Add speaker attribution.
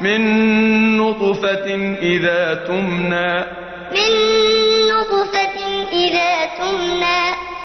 Speaker 1: من نطفة إذا تمنى. من